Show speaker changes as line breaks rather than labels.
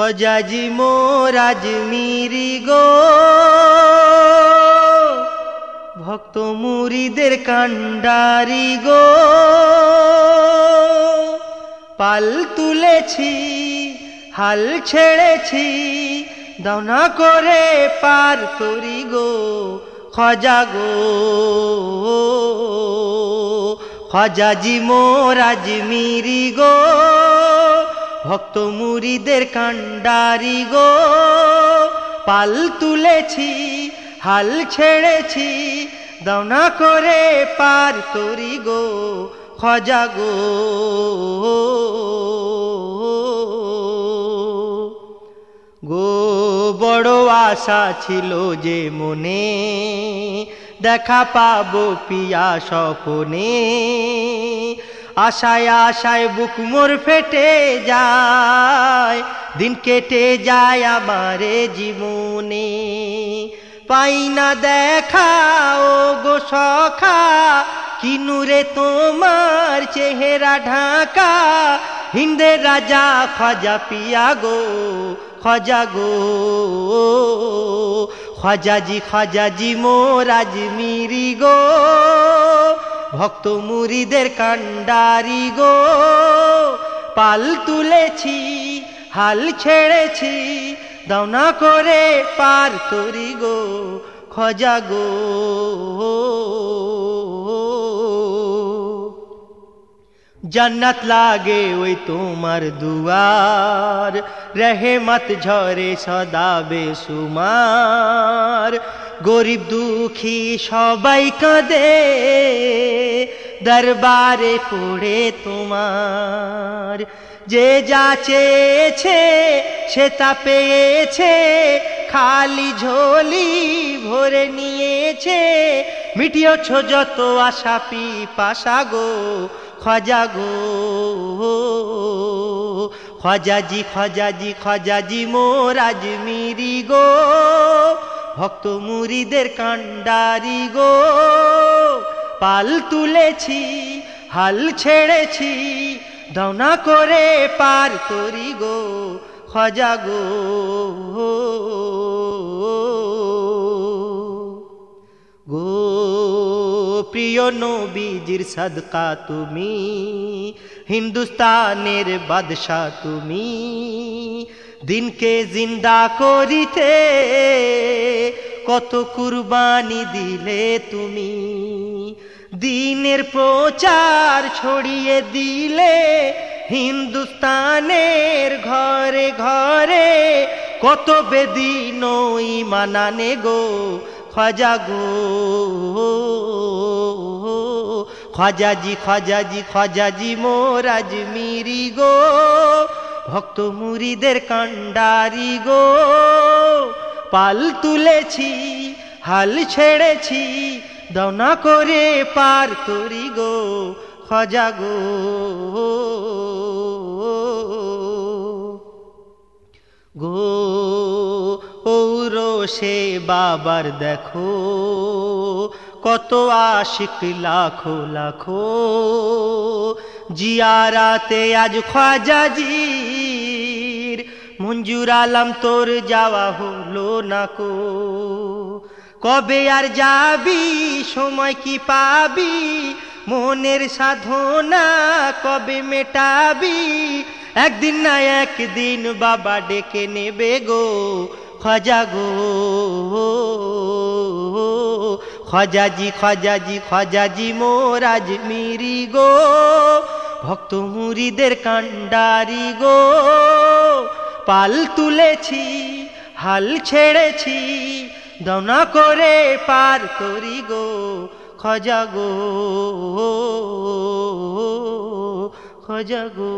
খজাজি মোরাজ মিরি গো। ভক্ত মুরিদের কান্ডারি গো। পাল তুলেছি, হাল ছেড়েছি, দানা করে পার করি গো, খজা গো। খজাজি মোরাজ মিরি গো। ভক্ত মুরিদের কান্ডারি গো। পাল তুলেছি, হাল ছেড়েছি, দানা করে পার তরি গো, খজা গো। গো, বড় আশা ছিল যে মনে দেখা পাবো পিয়া স্বপনে। আশায় আশায় বুক মোর ফেটে যায়, দিন কেটে যায় আমারে জীবনে। পাই না দেখা ও গো সখা কিনুরে তোমার চেহারা ঢাকা? হিন্দে রাজা খজা পিয়া গো, খজা গো, খজাজি খজাজি মোরাজ মিরি গো। ভক্ত মুরিদের কান্ডারি গো। পাল তুলেছি, হাল ছেড়েছি দাওনা করে পার তরি গো, খজা গো। জন্নত লাগে ওই তোমার দুয়ার। মত ঝরে সদা বেসুমার গরিব দুঃখী সবাই কাঁদে, দরবারে পড়ে তোমার। যে যা চেয়েছে সে তা পেয়েছে, খালি ঝোলি ভরে নিয়েছে। মিটিয়েছ যত আশা পি পাশা গো খজা গো খজাজি খজাজি খজাজি মোরাজ মিরি গো, ভক্ত মুরিদের কান্ডারি গো। পাল তুলেছি, হাল ছেড়েছি, দনা করে পার তরি গো খজা গো প্রিয় নবীজির সদকা তুমি, হিন্দুস্তানের বাদশাহ তুমি। দিনকে জিন্দা করিতে কত কুরবানি দিলে তুমি। দিনের প্রচার ছড়িয়ে দিলে হিন্দুস্তানের ঘরে ঘরে। কত বেদিন মানানে গো খজা গো। খজাজি খজাজি খজাজি মোরাজ মিরি গো। ভক্ত মুরিদের কান্ডারি গো। পাল তুলেছি, হাল ছেড়েছি, দনা করে পার করি গো। খজা গো। গো, ঔরো সে বাবার দেখো। কত আশিক, লাখো লাখো। জিয়ারাতে আজ খাজাজির মঞ্জুর আলাম তোর যাওয়া হলো নাকো কবে আর যাবি, সময় কি পাবি? মনের সাধনা কবে মেটাবি? একদিন না একদিন বাবা ডেকে নেবে গো খজা গো। খজাজি খজাজি খজাজি মোরাজ মিরি গো। ভক্ত মুরিদের কান্ডারি গো। পাল তুলেছি, হাল ছেড়েছি, দনা করে পার তরি গো, খজা গো খজা গো।